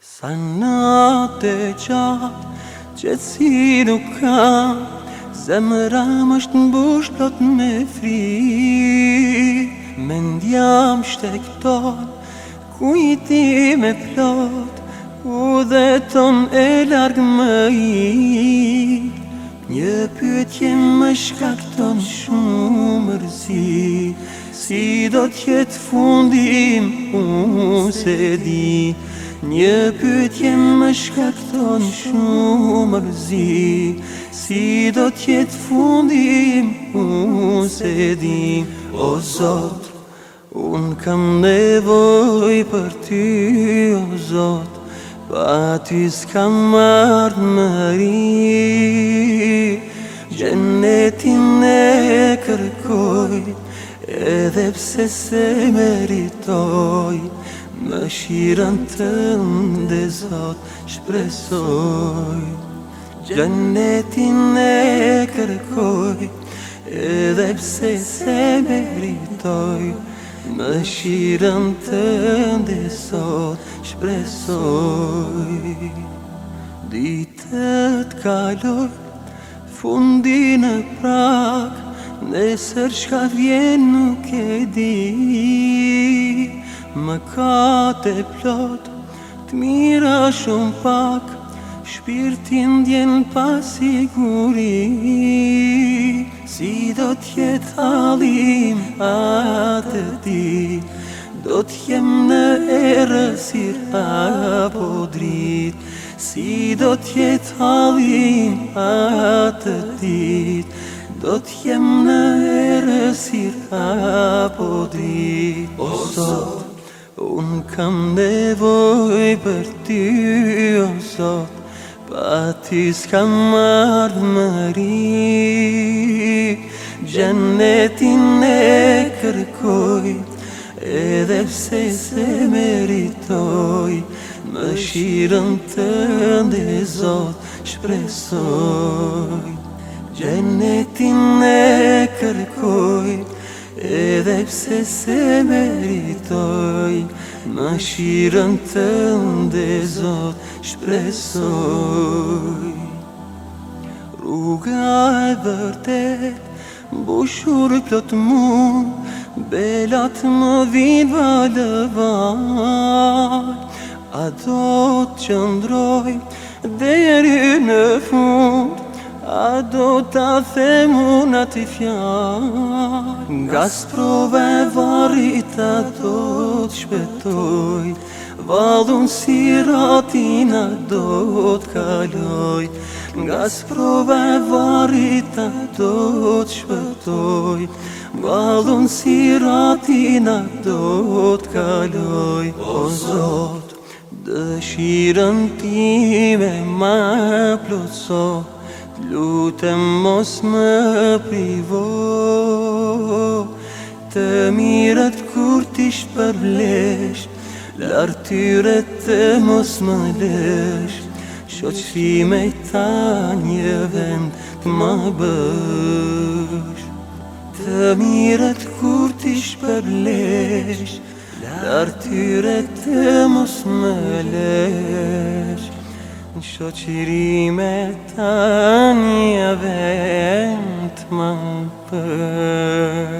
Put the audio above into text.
Sa në të qatë që si nuk ka Zemëra më është në bush plot me fri Me ndjam shte këtot Ku i ti me plot U dhe ton e largë më i Një pyetje më shkakton shumë rëzi Si do tjetë fundim u se di Një pytje më shkakton shumë rëzi Si do tjetë fundim, unë se di O Zot, unë kam nevoj për ty, o Zot Pa ty s'kam martë mëri Gjenetin e kërkoj, edhe pse se meritoj Më shirën të ndesot, shpresoj Gjënetin e kërkoj Edhe pse se me ritoj Më shirën të ndesot, shpresoj Ditët kaloj, fundi në prak Nësër vjen nuk e di Më ka të plot, të mira shumë pak Shpirtin djen pasiguri Si do t'jetë alim atë ti Do t'jem në erësir pa podrit Si do t'jetë alim atë ti Do t'jem në erësir pa podrit O sot, Unë kam nevoj për ty, o sot Pa ti s'kam marrë më ri Gjenetin e kërkoj Edhe pse se meritoj Më shirën të ndë e zot Shpresoj Gjenetin e kërkoj Edhe pse se meritoj Ma shirën të ndë zot shpresoj Rruga e vërtet Bushur plot mu Belat më vinë valëvaj do të qëndroj Deri në fund A do t'a themu në t'i fjarë Nga sprove varit a do të shpetoj Valun si ratin e do të kaloj Nga sprove varit a do të shpetoj Valun si ratin e do të kaloj O Zot, dëshirën ti me me Lutem mos më privo Të mirët kur t'i shpërblesh Lërë tyre të mos më lesh Shoqime ta një vend të më bësh Të mirët kur t'i shpërblesh Lërë të mos më lesh Në shqoqërim e të një vend më për